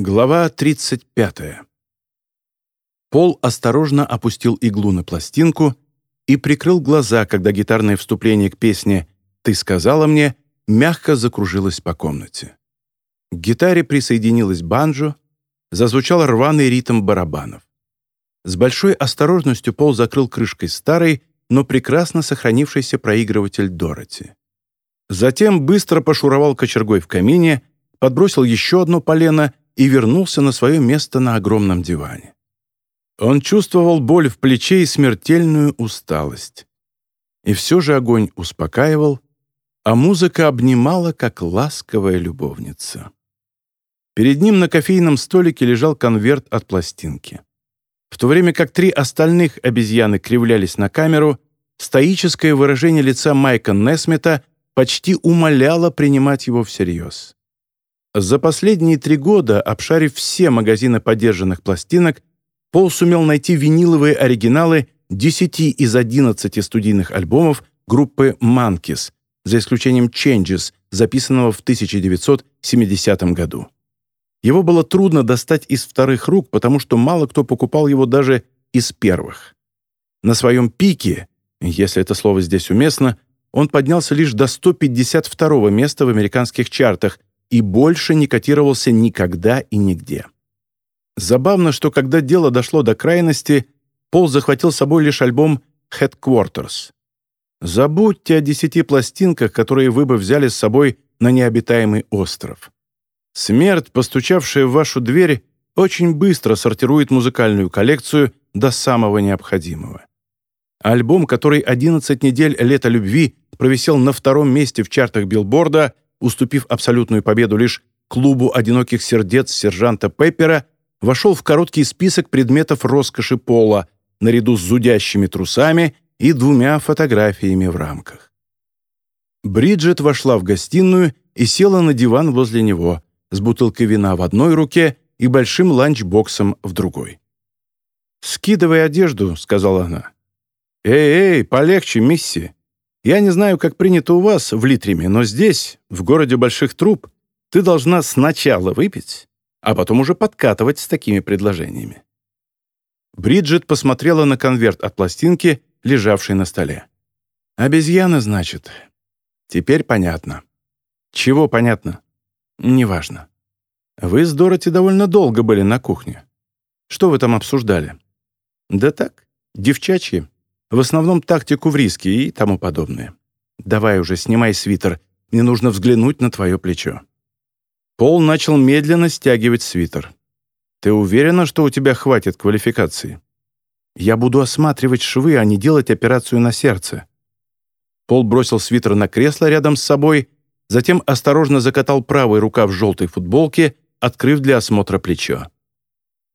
Глава 35. Пол осторожно опустил иглу на пластинку и прикрыл глаза, когда гитарное вступление к песне «Ты сказала мне» мягко закружилось по комнате. К гитаре присоединилась банджо, зазвучал рваный ритм барабанов. С большой осторожностью Пол закрыл крышкой старый, но прекрасно сохранившийся проигрыватель Дороти. Затем быстро пошуровал кочергой в камине, подбросил еще одно полено и вернулся на свое место на огромном диване. Он чувствовал боль в плече и смертельную усталость. И все же огонь успокаивал, а музыка обнимала, как ласковая любовница. Перед ним на кофейном столике лежал конверт от пластинки. В то время как три остальных обезьяны кривлялись на камеру, стоическое выражение лица Майка Несмита почти умоляло принимать его всерьез. За последние три года, обшарив все магазины подержанных пластинок, Пол сумел найти виниловые оригиналы 10 из 11 студийных альбомов группы Monkeys, за исключением Changes, записанного в 1970 году. Его было трудно достать из вторых рук, потому что мало кто покупал его даже из первых. На своем пике, если это слово здесь уместно, он поднялся лишь до 152 места в американских чартах и больше не котировался никогда и нигде. Забавно, что когда дело дошло до крайности, Пол захватил с собой лишь альбом «Headquarters». Забудьте о десяти пластинках, которые вы бы взяли с собой на необитаемый остров. Смерть, постучавшая в вашу дверь, очень быстро сортирует музыкальную коллекцию до самого необходимого. Альбом, который 11 недель лета любви провисел на втором месте в чартах билборда, уступив абсолютную победу лишь клубу одиноких сердец сержанта Пеппера, вошел в короткий список предметов роскоши пола, наряду с зудящими трусами и двумя фотографиями в рамках. Бриджит вошла в гостиную и села на диван возле него, с бутылкой вина в одной руке и большим ланчбоксом в другой. «Скидывай одежду», — сказала она. «Эй, эй, полегче, мисси. Я не знаю, как принято у вас в Литриме, но здесь, в городе больших труб, ты должна сначала выпить, а потом уже подкатывать с такими предложениями». Бриджит посмотрела на конверт от пластинки, лежавший на столе. «Обезьяна, значит. Теперь понятно». «Чего понятно?» «Неважно. Вы с Дороти довольно долго были на кухне. Что вы там обсуждали?» «Да так, девчачьи. В основном тактику в риске и тому подобное. Давай уже, снимай свитер. Мне нужно взглянуть на твое плечо». Пол начал медленно стягивать свитер. «Ты уверена, что у тебя хватит квалификации?» «Я буду осматривать швы, а не делать операцию на сердце». Пол бросил свитер на кресло рядом с собой, затем осторожно закатал правый рукав желтой футболки, открыв для осмотра плечо.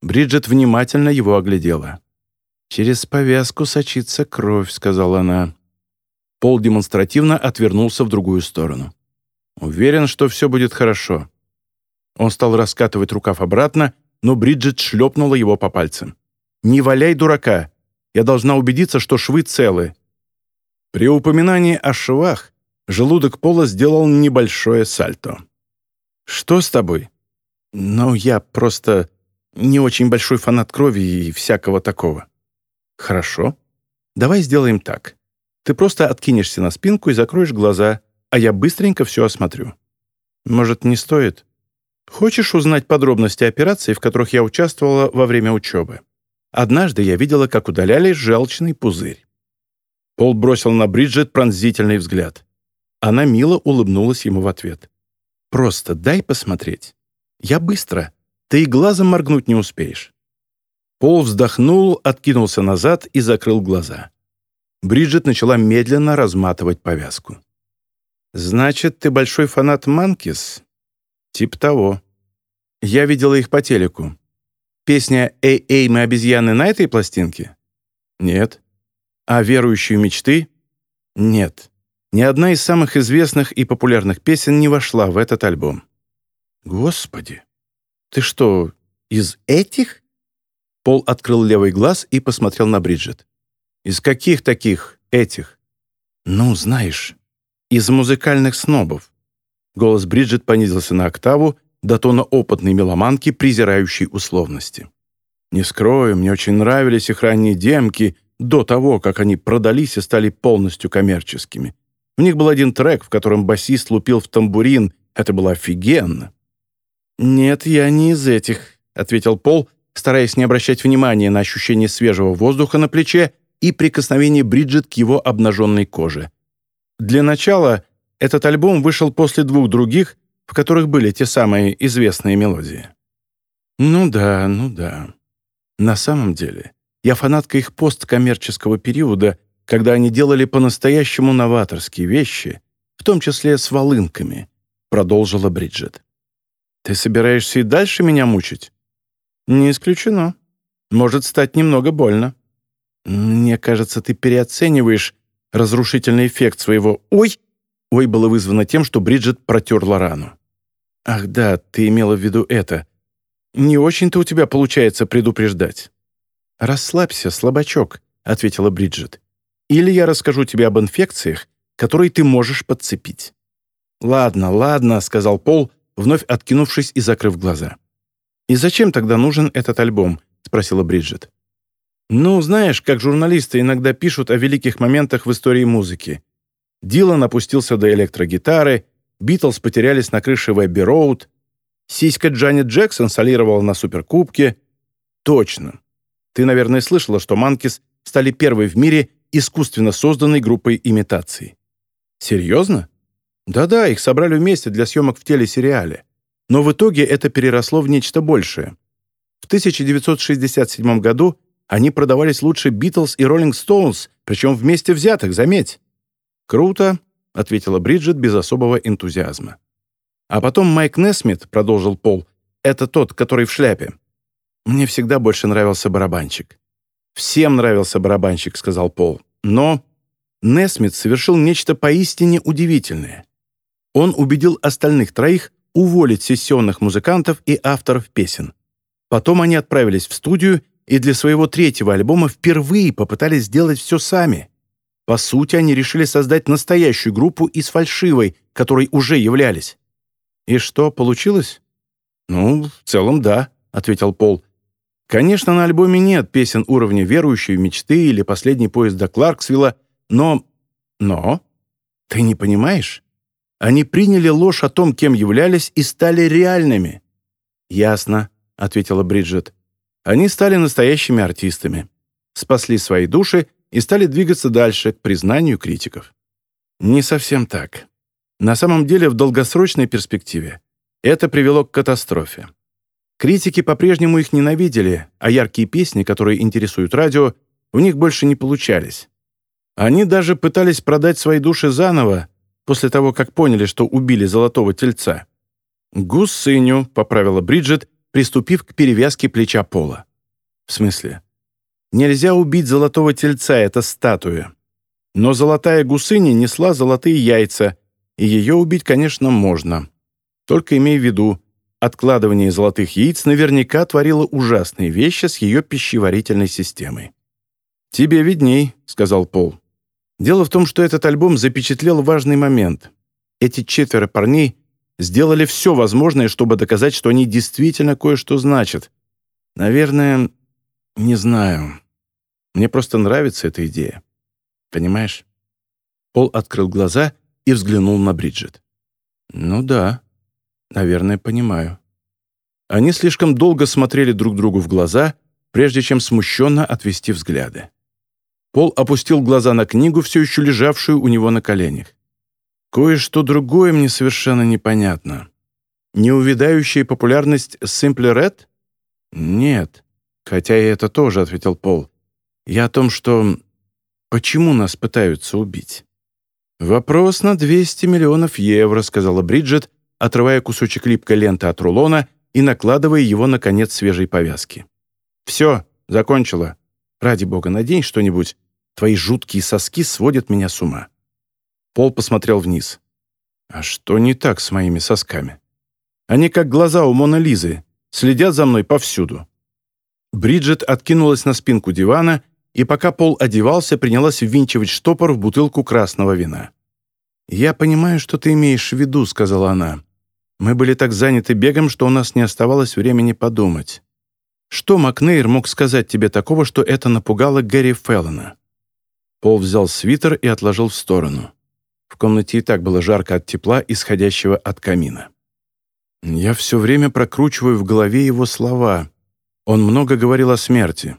Бриджит внимательно его оглядела. «Через повязку сочится кровь», — сказала она. Пол демонстративно отвернулся в другую сторону. «Уверен, что все будет хорошо». Он стал раскатывать рукав обратно, но Бриджит шлепнула его по пальцам. «Не валяй дурака! Я должна убедиться, что швы целы». При упоминании о швах желудок Пола сделал небольшое сальто. «Что с тобой?» «Ну, я просто не очень большой фанат крови и всякого такого». «Хорошо. Давай сделаем так. Ты просто откинешься на спинку и закроешь глаза, а я быстренько все осмотрю. Может, не стоит? Хочешь узнать подробности операций, в которых я участвовала во время учебы? Однажды я видела, как удаляли желчный пузырь». Пол бросил на Бриджит пронзительный взгляд. Она мило улыбнулась ему в ответ. «Просто дай посмотреть. Я быстро. Ты и глазом моргнуть не успеешь». Пол вздохнул, откинулся назад и закрыл глаза. Бриджит начала медленно разматывать повязку. «Значит, ты большой фанат Манкис?» «Тип того. Я видела их по телеку. Песня «Эй, эй, мы обезьяны» на этой пластинке?» «Нет». «А верующие мечты?» «Нет. Ни одна из самых известных и популярных песен не вошла в этот альбом». «Господи! Ты что, из этих?» Пол открыл левый глаз и посмотрел на Бриджит. «Из каких таких этих?» «Ну, знаешь, из музыкальных снобов». Голос Бриджит понизился на октаву, до тона опытной меломанки, презирающей условности. Не скрою, мне очень нравились их ранние демки до того, как они продались и стали полностью коммерческими. В них был один трек, в котором басист лупил в тамбурин. Это было офигенно. «Нет, я не из этих», — ответил Пол, стараясь не обращать внимания на ощущение свежего воздуха на плече и прикосновение Бриджит к его обнаженной коже. Для начала этот альбом вышел после двух других, в которых были те самые известные мелодии. Ну да, ну да. На самом деле, я фанатка их посткоммерческого периода, когда они делали по-настоящему новаторские вещи, в том числе с волынками, продолжила Бриджит. Ты собираешься и дальше меня мучить? Не исключено. Может стать немного больно. Мне кажется, ты переоцениваешь разрушительный эффект своего «Ой!» «Ой» было вызвано тем, что Бриджит протерла рану. «Ах да, ты имела в виду это. Не очень-то у тебя получается предупреждать». «Расслабься, слабачок», — ответила Бриджит. «Или я расскажу тебе об инфекциях, которые ты можешь подцепить». «Ладно, ладно», — сказал Пол, вновь откинувшись и закрыв глаза. «И зачем тогда нужен этот альбом?» — спросила Бриджит. «Ну, знаешь, как журналисты иногда пишут о великих моментах в истории музыки. Дилан опустился до электрогитары, Битлз потерялись на крыше Вебби Роуд, сиська Джанет Джексон солировала на Суперкубке. Точно. Ты, наверное, слышала, что Манкис стали первой в мире искусственно созданной группой имитаций. Серьезно? Да-да, их собрали вместе для съемок в телесериале. Но в итоге это переросло в нечто большее. В 1967 году они продавались лучше Битлз и Роллинг Стоунс, причем вместе взятых, заметь. Круто, — ответила Бриджит без особого энтузиазма. «А потом Майк Несмит», — продолжил Пол, — «это тот, который в шляпе. Мне всегда больше нравился барабанщик». «Всем нравился барабанщик», — сказал Пол. «Но Несмит совершил нечто поистине удивительное. Он убедил остальных троих уволить сессионных музыкантов и авторов песен. Потом они отправились в студию и для своего третьего альбома впервые попытались сделать все сами. По сути, они решили создать настоящую группу из фальшивой, которой уже являлись. И что, получилось? Ну, в целом, да, ответил Пол. Конечно, на альбоме нет песен уровня «Верующие мечты» или «Последний поезд до Кларксвилла», но... Но... Ты не понимаешь? Они приняли ложь о том, кем являлись, и стали реальными. «Ясно», — ответила Бриджит. «Они стали настоящими артистами. Спасли свои души и стали двигаться дальше, к признанию критиков. Не совсем так. На самом деле, в долгосрочной перспективе это привело к катастрофе. Критики по-прежнему их ненавидели, а яркие песни, которые интересуют радио, у них больше не получались. Они даже пытались продать свои души заново, после того, как поняли, что убили золотого тельца. «Гусыню», — поправила Бриджит, приступив к перевязке плеча Пола. «В смысле?» Нельзя убить золотого тельца, это статуя. Но золотая гусыня несла золотые яйца, и ее убить, конечно, можно. Только имей в виду, откладывание золотых яиц наверняка творило ужасные вещи с ее пищеварительной системой. «Тебе видней», — сказал Пол. «Дело в том, что этот альбом запечатлел важный момент. Эти четверо парней сделали все возможное, чтобы доказать, что они действительно кое-что значат. Наверное, не знаю. Мне просто нравится эта идея. Понимаешь?» Пол открыл глаза и взглянул на Бриджит. «Ну да, наверное, понимаю». Они слишком долго смотрели друг другу в глаза, прежде чем смущенно отвести взгляды. Пол опустил глаза на книгу, все еще лежавшую у него на коленях. «Кое-что другое мне совершенно непонятно. Неувидающая популярность Simple Red?» «Нет, хотя и это тоже», — ответил Пол. Я о том, что... Почему нас пытаются убить? «Вопрос на 200 миллионов евро», — сказала Бриджит, отрывая кусочек липкой ленты от рулона и накладывая его на конец свежей повязки. «Все, закончила. Ради бога, надень что-нибудь. Твои жуткие соски сводят меня с ума». Пол посмотрел вниз. «А что не так с моими сосками? Они как глаза у Моны Лизы, следят за мной повсюду». Бриджит откинулась на спинку дивана и пока Пол одевался, принялась ввинчивать штопор в бутылку красного вина. «Я понимаю, что ты имеешь в виду», — сказала она. Мы были так заняты бегом, что у нас не оставалось времени подумать. Что Макнейр мог сказать тебе такого, что это напугало Гэри Феллона?» Пол взял свитер и отложил в сторону. В комнате и так было жарко от тепла, исходящего от камина. Я все время прокручиваю в голове его слова. Он много говорил о смерти.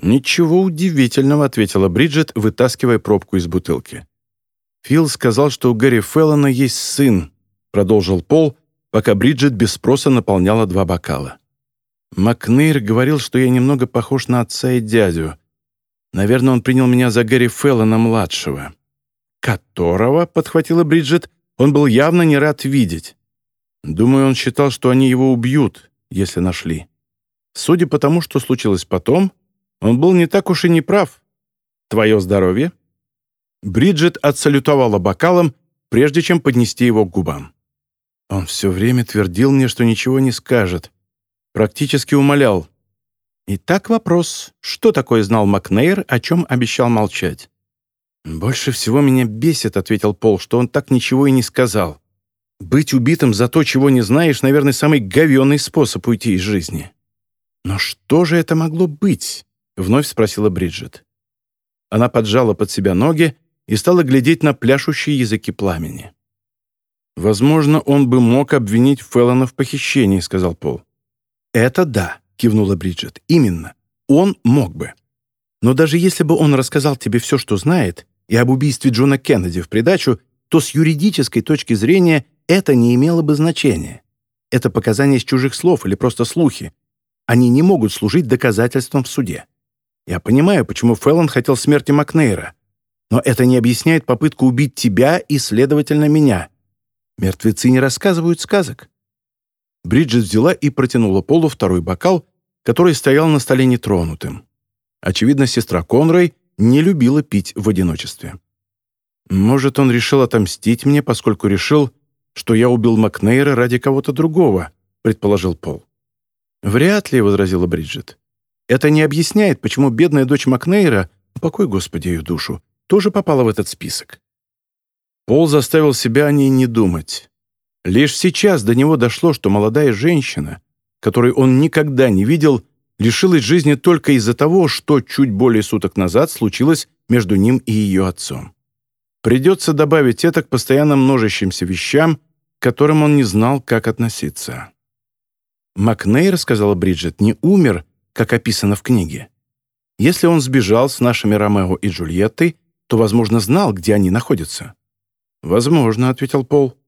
«Ничего удивительного», — ответила Бриджит, вытаскивая пробку из бутылки. «Фил сказал, что у Гэри Феллона есть сын», — продолжил Пол, пока Бриджит без спроса наполняла два бокала. «Макнейр говорил, что я немного похож на отца и дядю. Наверное, он принял меня за Гэри Феллона-младшего». «Которого?» — подхватила Бриджит. «Он был явно не рад видеть». Думаю, он считал, что они его убьют, если нашли. Судя по тому, что случилось потом, он был не так уж и не прав. Твое здоровье?» Бриджит отсалютовала бокалом, прежде чем поднести его к губам. Он все время твердил мне, что ничего не скажет. Практически умолял. Итак, вопрос, что такое знал Макнейр, о чем обещал молчать? «Больше всего меня бесит», — ответил Пол, — «что он так ничего и не сказал. Быть убитым за то, чего не знаешь, наверное, самый говенный способ уйти из жизни». «Но что же это могло быть?» — вновь спросила Бриджит. Она поджала под себя ноги и стала глядеть на пляшущие языки пламени. «Возможно, он бы мог обвинить Феллона в похищении», — сказал Пол. «Это да», — кивнула Бриджит. «Именно. Он мог бы. Но даже если бы он рассказал тебе все, что знает, и об убийстве Джона Кеннеди в придачу, то с юридической точки зрения это не имело бы значения. Это показания с чужих слов или просто слухи. Они не могут служить доказательством в суде. Я понимаю, почему Феллон хотел смерти Макнейра, но это не объясняет попытку убить тебя и, следовательно, меня. Мертвецы не рассказывают сказок». Бриджит взяла и протянула Полу второй бокал, который стоял на столе нетронутым. Очевидно, сестра Конрой не любила пить в одиночестве. Может, он решил отомстить мне, поскольку решил, что я убил Макнейра ради кого-то другого, предположил Пол. Вряд ли, возразила Бриджит. Это не объясняет, почему бедная дочь Макнейра, покой Господи ее душу, тоже попала в этот список. Пол заставил себя о ней не думать. Лишь сейчас до него дошло, что молодая женщина, которой он никогда не видел, лишилась жизни только из-за того, что чуть более суток назад случилось между ним и ее отцом. Придется добавить это к постоянно множащимся вещам, к которым он не знал, как относиться. «Макнейр, — сказала Бриджит, — не умер, как описано в книге. Если он сбежал с нашими Ромео и Джульеттой, то, возможно, знал, где они находятся». «Возможно», — ответил Пол.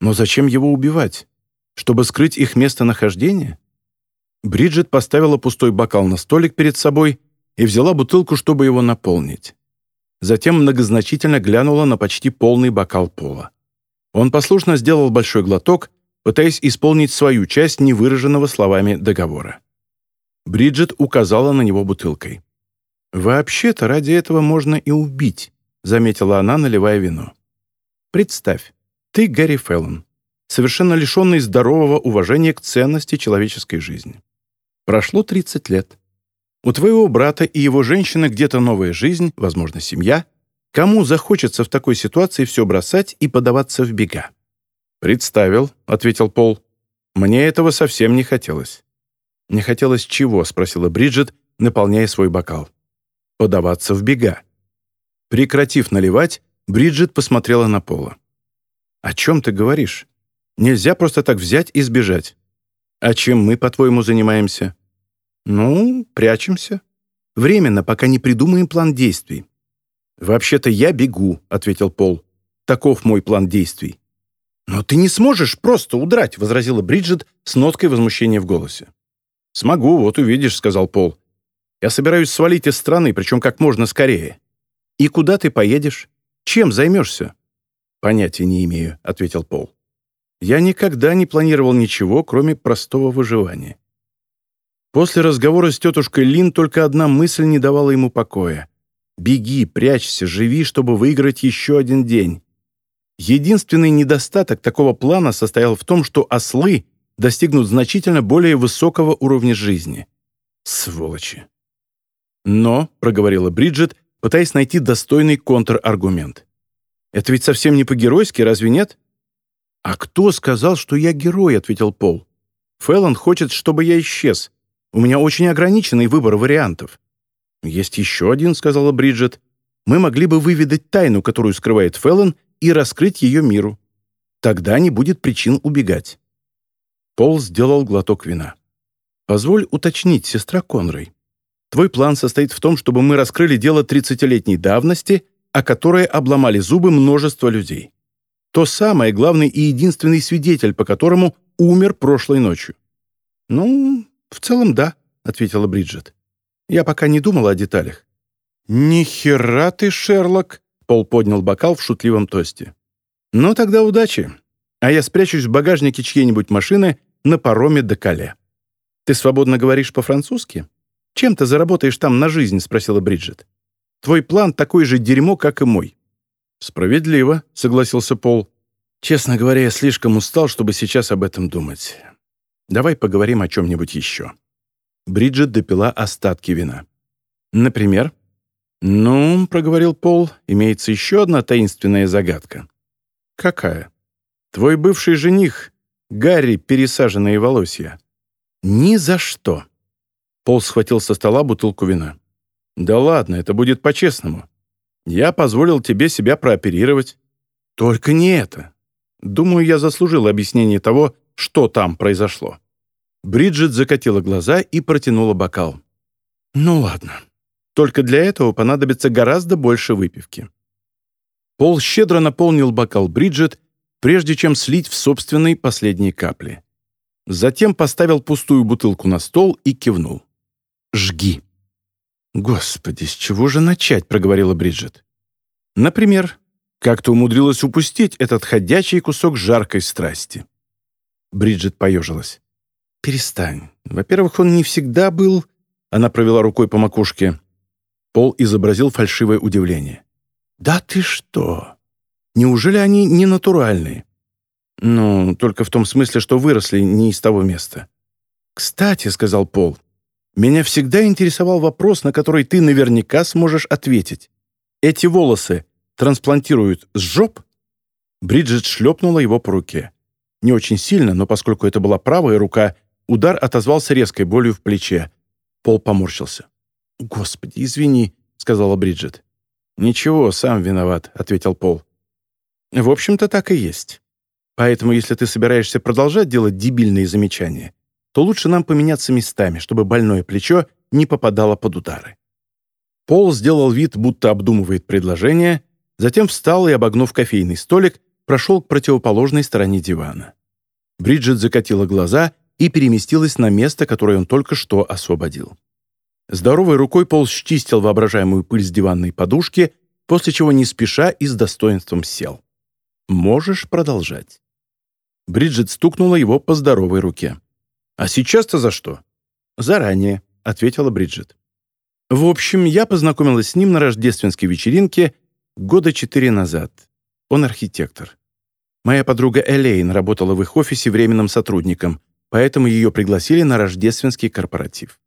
«Но зачем его убивать? Чтобы скрыть их местонахождение?» Бриджит поставила пустой бокал на столик перед собой и взяла бутылку, чтобы его наполнить. Затем многозначительно глянула на почти полный бокал пола. Он послушно сделал большой глоток, пытаясь исполнить свою часть невыраженного словами договора. Бриджит указала на него бутылкой. «Вообще-то ради этого можно и убить», — заметила она, наливая вино. «Представь, ты Гарри Феллон, совершенно лишенный здорового уважения к ценности человеческой жизни. Прошло 30 лет. У твоего брата и его женщины где-то новая жизнь, возможно, семья. Кому захочется в такой ситуации все бросать и подаваться в бега? «Представил», — ответил Пол. «Мне этого совсем не хотелось». «Не хотелось чего?» — спросила Бриджит, наполняя свой бокал. «Подаваться в бега». Прекратив наливать, Бриджит посмотрела на Пола. «О чем ты говоришь? Нельзя просто так взять и сбежать. А чем мы, по-твоему, занимаемся? Ну, прячемся. Временно, пока не придумаем план действий. Вообще-то я бегу, ответил Пол. Таков мой план действий. «Но ты не сможешь просто удрать», — возразила Бриджит с ноткой возмущения в голосе. «Смогу, вот увидишь», — сказал Пол. «Я собираюсь свалить из страны, причем как можно скорее». «И куда ты поедешь? Чем займешься?» «Понятия не имею», — ответил Пол. Я никогда не планировал ничего, кроме простого выживания. После разговора с тетушкой Лин только одна мысль не давала ему покоя. «Беги, прячься, живи, чтобы выиграть еще один день». Единственный недостаток такого плана состоял в том, что ослы достигнут значительно более высокого уровня жизни. Сволочи. «Но», — проговорила Бриджит, пытаясь найти достойный контраргумент. «Это ведь совсем не по-геройски, разве нет? «А кто сказал, что я герой?» — ответил Пол. «Фэллон хочет, чтобы я исчез. У меня очень ограниченный выбор вариантов». «Есть еще один», — сказала Бриджит. «Мы могли бы выведать тайну, которую скрывает Фэллон, и раскрыть ее миру. Тогда не будет причин убегать». Пол сделал глоток вина. «Позволь уточнить, сестра Конрой. Твой план состоит в том, чтобы мы раскрыли дело 30-летней давности, о которое обломали зубы множество людей. То самое, главный и единственный свидетель, по которому умер прошлой ночью». «Ну, в целом, да», — ответила Бриджит. «Я пока не думала о деталях». «Ни хера ты, Шерлок!» — Пол поднял бокал в шутливом тосте. «Ну, тогда удачи а я спрячусь в багажнике чьей-нибудь машины на пароме до Кале. «Ты свободно говоришь по-французски? Чем ты заработаешь там на жизнь?» — спросила Бриджит. «Твой план такой же дерьмо, как и мой». «Справедливо», — согласился Пол. «Честно говоря, я слишком устал, чтобы сейчас об этом думать. Давай поговорим о чем-нибудь еще». Бриджит допила остатки вина. «Например?» «Ну», — проговорил Пол, — «имеется еще одна таинственная загадка». «Какая?» Твой бывший жених, Гарри, пересаженные волосья. Ни за что. Пол схватил со стола бутылку вина. Да ладно, это будет по-честному. Я позволил тебе себя прооперировать. Только не это. Думаю, я заслужил объяснение того, что там произошло. Бриджит закатила глаза и протянула бокал. «Ну ладно. Только для этого понадобится гораздо больше выпивки». Пол щедро наполнил бокал Бриджит прежде чем слить в собственной последней капли. Затем поставил пустую бутылку на стол и кивнул. «Жги». «Господи, с чего же начать?» — проговорила Бриджит. «Например, как ты умудрилась упустить этот ходячий кусок жаркой страсти?» Бриджит поежилась. «Перестань. Во-первых, он не всегда был...» Она провела рукой по макушке. Пол изобразил фальшивое удивление. «Да ты что? Неужели они не натуральные? Ну, только в том смысле, что выросли не из того места. «Кстати», — сказал Пол, — «меня всегда интересовал вопрос, на который ты наверняка сможешь ответить. Эти волосы трансплантируют с жоп?» Бриджит шлепнула его по руке. Не очень сильно, но поскольку это была правая рука, удар отозвался резкой болью в плече. Пол поморщился. «Господи, извини», — сказала Бриджит. «Ничего, сам виноват», — ответил Пол. В общем-то, так и есть. Поэтому, если ты собираешься продолжать делать дебильные замечания, то лучше нам поменяться местами, чтобы больное плечо не попадало под удары. Пол сделал вид, будто обдумывает предложение, затем встал и, обогнув кофейный столик, прошел к противоположной стороне дивана. Бриджит закатила глаза и переместилась на место, которое он только что освободил. Здоровой рукой Пол счистил воображаемую пыль с диванной подушки, после чего не спеша и с достоинством сел. Можешь продолжать». Бриджит стукнула его по здоровой руке. «А сейчас-то за что?» «Заранее», — ответила Бриджит. «В общем, я познакомилась с ним на рождественской вечеринке года четыре назад. Он архитектор. Моя подруга Элейн работала в их офисе временным сотрудником, поэтому ее пригласили на рождественский корпоратив.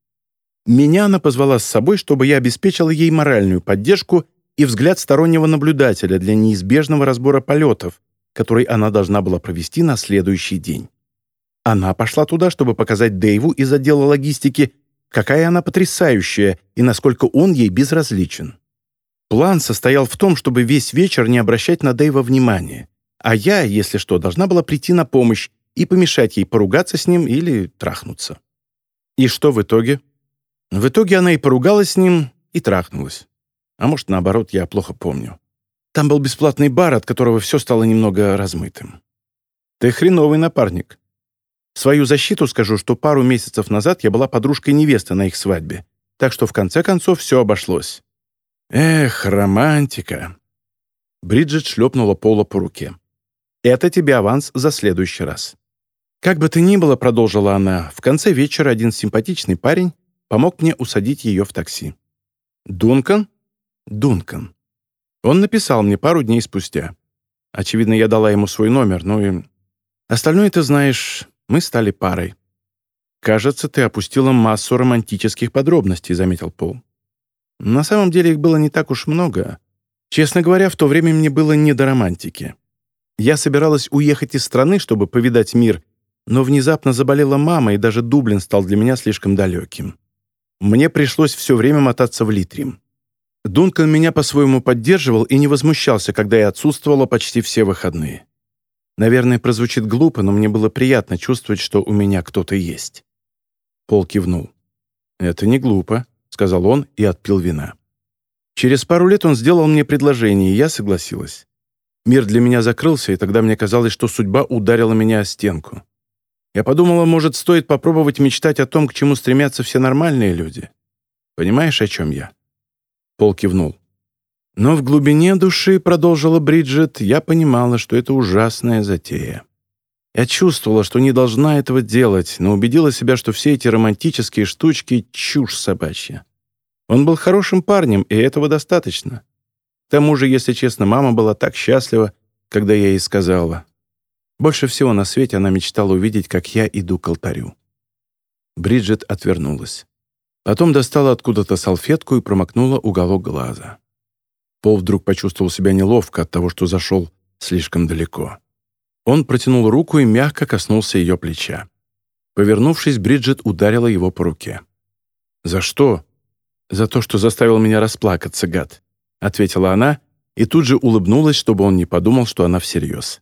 Меня она позвала с собой, чтобы я обеспечила ей моральную поддержку и взгляд стороннего наблюдателя для неизбежного разбора полетов, который она должна была провести на следующий день. Она пошла туда, чтобы показать Дэйву из отдела логистики, какая она потрясающая и насколько он ей безразличен. План состоял в том, чтобы весь вечер не обращать на Дэйва внимания, а я, если что, должна была прийти на помощь и помешать ей поругаться с ним или трахнуться. И что в итоге? В итоге она и поругалась с ним, и трахнулась. А может, наоборот, я плохо помню. Там был бесплатный бар, от которого все стало немного размытым. Ты хреновый напарник. Свою защиту скажу, что пару месяцев назад я была подружкой невесты на их свадьбе, так что в конце концов все обошлось. Эх, романтика. Бриджит шлепнула Пола по руке. «Это тебе аванс за следующий раз». «Как бы то ни было», — продолжила она, — «в конце вечера один симпатичный парень помог мне усадить ее в такси». «Дункан?» Дункан. Он написал мне пару дней спустя. Очевидно, я дала ему свой номер, ну и... Остальное ты знаешь, мы стали парой. «Кажется, ты опустила массу романтических подробностей», — заметил Пол. «На самом деле их было не так уж много. Честно говоря, в то время мне было не до романтики. Я собиралась уехать из страны, чтобы повидать мир, но внезапно заболела мама, и даже Дублин стал для меня слишком далеким. Мне пришлось все время мотаться в Литрим. Дункан меня по-своему поддерживал и не возмущался, когда я отсутствовала почти все выходные. Наверное, прозвучит глупо, но мне было приятно чувствовать, что у меня кто-то есть. Пол кивнул. «Это не глупо», — сказал он и отпил вина. Через пару лет он сделал мне предложение, и я согласилась. Мир для меня закрылся, и тогда мне казалось, что судьба ударила меня о стенку. Я подумала, может, стоит попробовать мечтать о том, к чему стремятся все нормальные люди. Понимаешь, о чем я?» Пол кивнул. Но в глубине души, продолжила Бриджит, я понимала, что это ужасная затея. Я чувствовала, что не должна этого делать, но убедила себя, что все эти романтические штучки — чушь собачья. Он был хорошим парнем, и этого достаточно. К тому же, если честно, мама была так счастлива, когда я ей сказала. Больше всего на свете она мечтала увидеть, как я иду к алтарю. Бриджит отвернулась. Потом достала откуда-то салфетку и промокнула уголок глаза. Пол вдруг почувствовал себя неловко от того, что зашел слишком далеко. Он протянул руку и мягко коснулся ее плеча. Повернувшись, Бриджит ударила его по руке. «За что?» «За то, что заставил меня расплакаться, гад», — ответила она и тут же улыбнулась, чтобы он не подумал, что она всерьез.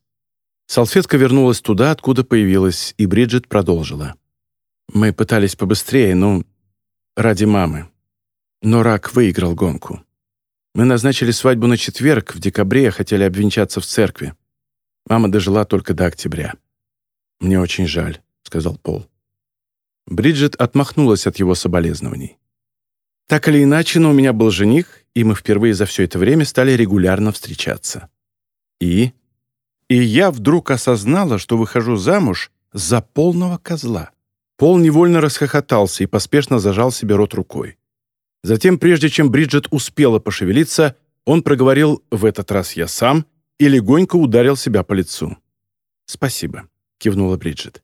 Салфетка вернулась туда, откуда появилась, и Бриджит продолжила. «Мы пытались побыстрее, ну, ради мамы. Но рак выиграл гонку. Мы назначили свадьбу на четверг, в декабре хотели обвенчаться в церкви. Мама дожила только до октября. «Мне очень жаль», — сказал Пол. Бриджит отмахнулась от его соболезнований. «Так или иначе, но у меня был жених, и мы впервые за все это время стали регулярно встречаться. И? И я вдруг осознала, что выхожу замуж за полного козла. Пол невольно расхохотался и поспешно зажал себе рот рукой. Затем, прежде чем Бриджит успела пошевелиться, он проговорил «в этот раз я сам» и легонько ударил себя по лицу. «Спасибо», — кивнула Бриджит.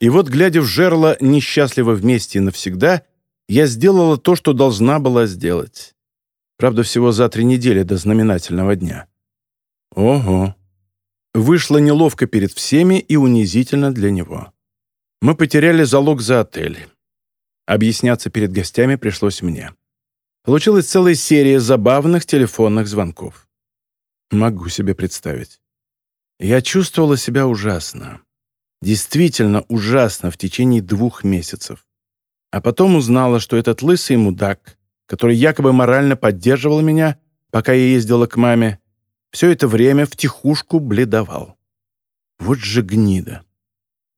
И вот, глядя в жерло «Несчастливо вместе и навсегда», я сделала то, что должна была сделать. Правда, всего за три недели до знаменательного дня. Ого. Вышло неловко перед всеми и унизительно для него. Мы потеряли залог за отель. Объясняться перед гостями пришлось мне. Получилась целая серия забавных телефонных звонков. Могу себе представить. Я чувствовала себя ужасно. Действительно ужасно в течение двух месяцев. А потом узнала, что этот лысый мудак, который якобы морально поддерживал меня, пока я ездила к маме, все это время втихушку бледовал. Вот же гнида.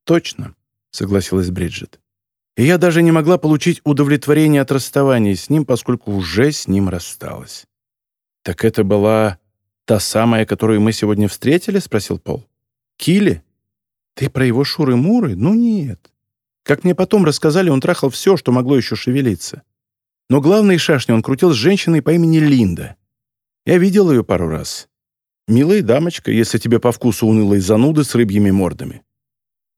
Точно, согласилась Бриджит и я даже не могла получить удовлетворение от расставания с ним, поскольку уже с ним рассталась. «Так это была та самая, которую мы сегодня встретили?» — спросил Пол. «Килли? Ты про его шуры-муры? Ну нет. Как мне потом рассказали, он трахал все, что могло еще шевелиться. Но главной шашни он крутил с женщиной по имени Линда. Я видел ее пару раз. Милая дамочка, если тебе по вкусу унылые зануды с рыбьими мордами».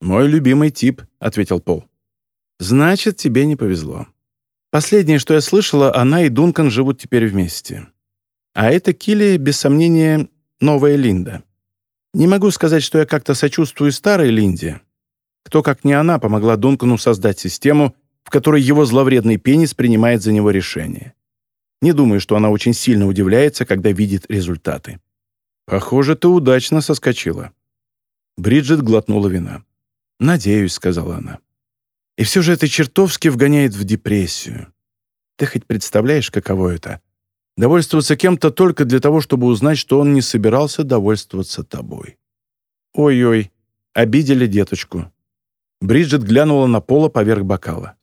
«Мой любимый тип», — ответил Пол. Значит, тебе не повезло. Последнее, что я слышала, она и Дункан живут теперь вместе. А это Килли, без сомнения, новая Линда. Не могу сказать, что я как-то сочувствую старой Линде. Кто, как не она, помогла Дункану создать систему, в которой его зловредный пенис принимает за него решение. Не думаю, что она очень сильно удивляется, когда видит результаты. «Похоже, ты удачно соскочила». Бриджит глотнула вина. «Надеюсь», — сказала она. И все же это чертовски вгоняет в депрессию. Ты хоть представляешь, каково это? Довольствоваться кем-то только для того, чтобы узнать, что он не собирался довольствоваться тобой. Ой-ой, обидели деточку. Бриджит глянула на пола поверх бокала.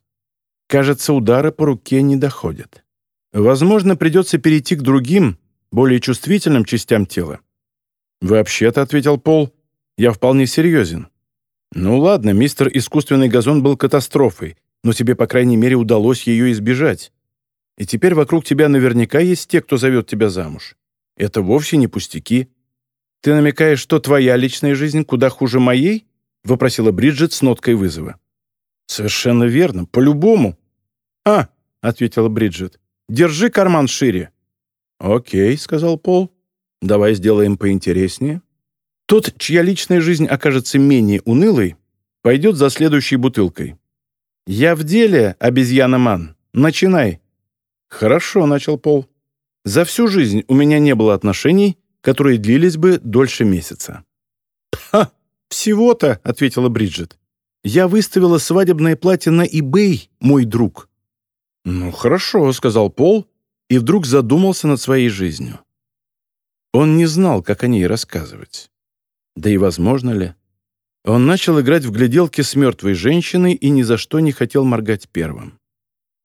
Кажется, удары по руке не доходят. Возможно, придется перейти к другим, более чувствительным частям тела. «Вообще-то», — ответил Пол, — «я вполне серьезен. Ну ладно, мистер искусственный газон был катастрофой, но тебе, по крайней мере, удалось ее избежать. И теперь вокруг тебя наверняка есть те, кто зовет тебя замуж. Это вовсе не пустяки. Ты намекаешь, что твоя личная жизнь куда хуже моей? Вопросила Бриджит с ноткой вызова. Совершенно верно, по-любому. А, ответила Бриджит, держи карман шире. Окей, сказал Пол. Давай сделаем поинтереснее. Тот, чья личная жизнь окажется менее унылой, пойдет за следующей бутылкой. «Я в деле, обезьяна-ман. Начинай». «Хорошо», — начал Пол. «За всю жизнь у меня не было отношений, которые длились бы дольше месяца». «Ха! Всего-то», — ответила Бриджит. «Я выставила свадебное платье на eBay, мой друг». «Ну, хорошо», — сказал Пол, и вдруг задумался над своей жизнью. Он не знал, как о ней рассказывать. Да и возможно ли? Он начал играть в гляделки с мертвой женщиной и ни за что не хотел моргать первым.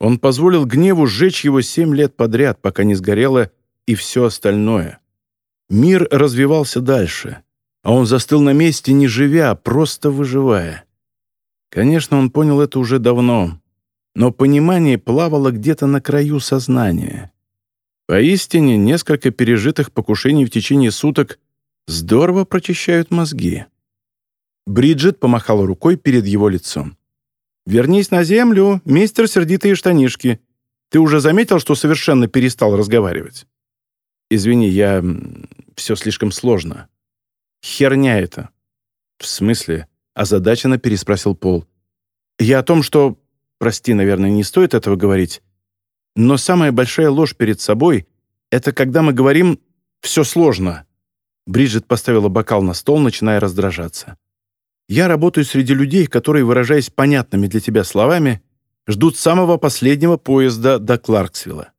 Он позволил гневу сжечь его семь лет подряд, пока не сгорело и все остальное. Мир развивался дальше, а он застыл на месте, не живя, а просто выживая. Конечно, он понял это уже давно, но понимание плавало где-то на краю сознания. Поистине, несколько пережитых покушений в течение суток здорово прочищают мозги. Бриджит помахала рукой перед его лицом. «Вернись на землю, мистер сердитые штанишки. Ты уже заметил, что совершенно перестал разговаривать?» «Извини, я... все слишком сложно». «Херня это». «В смысле?» — озадаченно переспросил Пол. «Я о том, что... Прости, наверное, не стоит этого говорить. Но самая большая ложь перед собой — это когда мы говорим «все сложно». Бриджит поставила бокал на стол, начиная раздражаться. «Я работаю среди людей, которые, выражаясь понятными для тебя словами, ждут самого последнего поезда до Кларксвилла.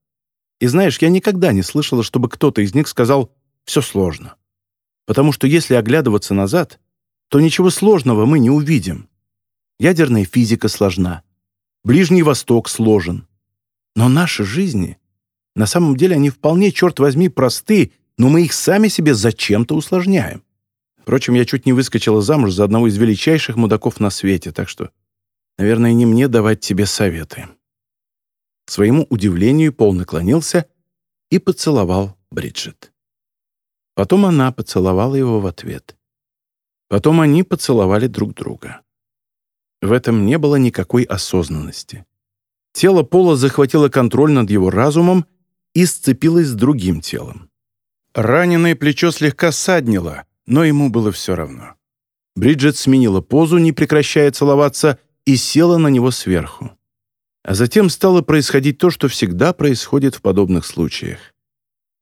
И знаешь, я никогда не слышала, чтобы кто-то из них сказал «все сложно». Потому что если оглядываться назад, то ничего сложного мы не увидим. Ядерная физика сложна. Ближний Восток сложен. Но наши жизни, на самом деле они вполне, черт возьми, просты, но мы их сами себе зачем-то усложняем. Впрочем, я чуть не выскочила замуж за одного из величайших мудаков на свете, так что, наверное, не мне давать тебе советы. К своему удивлению Пол наклонился и поцеловал Бриджит. Потом она поцеловала его в ответ. Потом они поцеловали друг друга. В этом не было никакой осознанности. Тело Пола захватило контроль над его разумом и сцепилось с другим телом. Раненое плечо слегка саднило, но ему было все равно. Бриджит сменила позу, не прекращая целоваться, и села на него сверху. А затем стало происходить то, что всегда происходит в подобных случаях.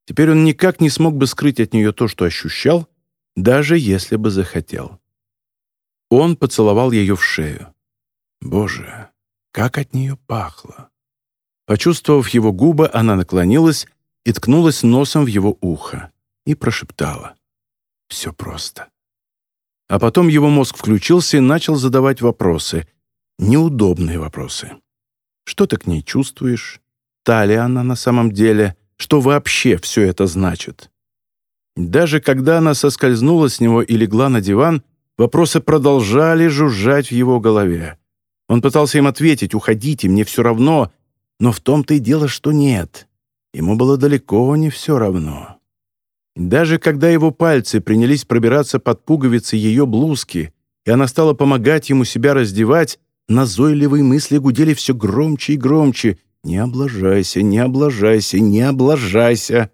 Теперь он никак не смог бы скрыть от нее то, что ощущал, даже если бы захотел. Он поцеловал ее в шею. Боже, как от нее пахло. Почувствовав его губы, она наклонилась и ткнулась носом в его ухо и прошептала. «Все просто». А потом его мозг включился и начал задавать вопросы, неудобные вопросы. Что ты к ней чувствуешь? Та ли она на самом деле? Что вообще все это значит? Даже когда она соскользнула с него и легла на диван, вопросы продолжали жужжать в его голове. Он пытался им ответить «Уходите, мне все равно», но в том-то и дело, что нет. Ему было далеко не все равно. Даже когда его пальцы принялись пробираться под пуговицы ее блузки, и она стала помогать ему себя раздевать, назойливые мысли гудели все громче и громче. «Не облажайся, не облажайся, не облажайся!»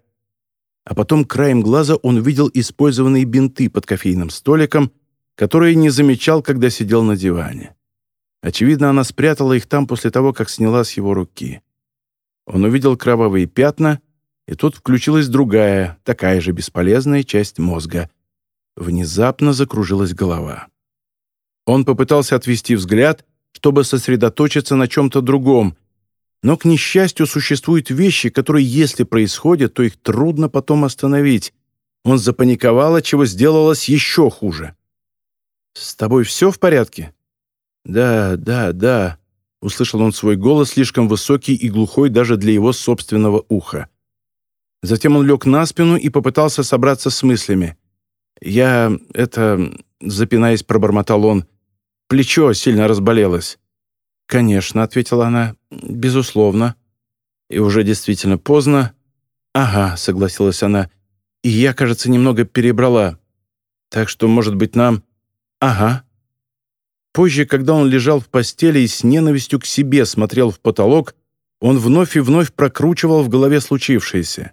А потом краем глаза он увидел использованные бинты под кофейным столиком, которые не замечал, когда сидел на диване. Очевидно, она спрятала их там после того, как сняла с его руки. Он увидел кровавые пятна, и тут включилась другая, такая же бесполезная часть мозга. Внезапно закружилась голова. Он попытался отвести взгляд, чтобы сосредоточиться на чем-то другом, но, к несчастью, существуют вещи, которые, если происходят, то их трудно потом остановить. Он запаниковал, от чего сделалось еще хуже. «С тобой все в порядке?» «Да, да, да», — услышал он свой голос, слишком высокий и глухой даже для его собственного уха. Затем он лег на спину и попытался собраться с мыслями. «Я... это...» — запинаясь, пробормотал он. «Плечо сильно разболелось». «Конечно», — ответила она, — «безусловно». «И уже действительно поздно». «Ага», — согласилась она, — «и я, кажется, немного перебрала. Так что, может быть, нам...» «Ага», Позже, когда он лежал в постели и с ненавистью к себе смотрел в потолок, он вновь и вновь прокручивал в голове случившееся.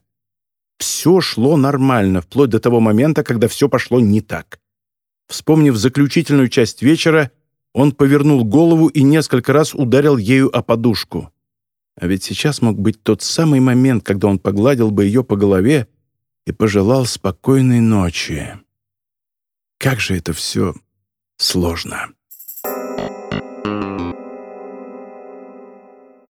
Все шло нормально, вплоть до того момента, когда все пошло не так. Вспомнив заключительную часть вечера, он повернул голову и несколько раз ударил ею о подушку. А ведь сейчас мог быть тот самый момент, когда он погладил бы ее по голове и пожелал спокойной ночи. Как же это все сложно.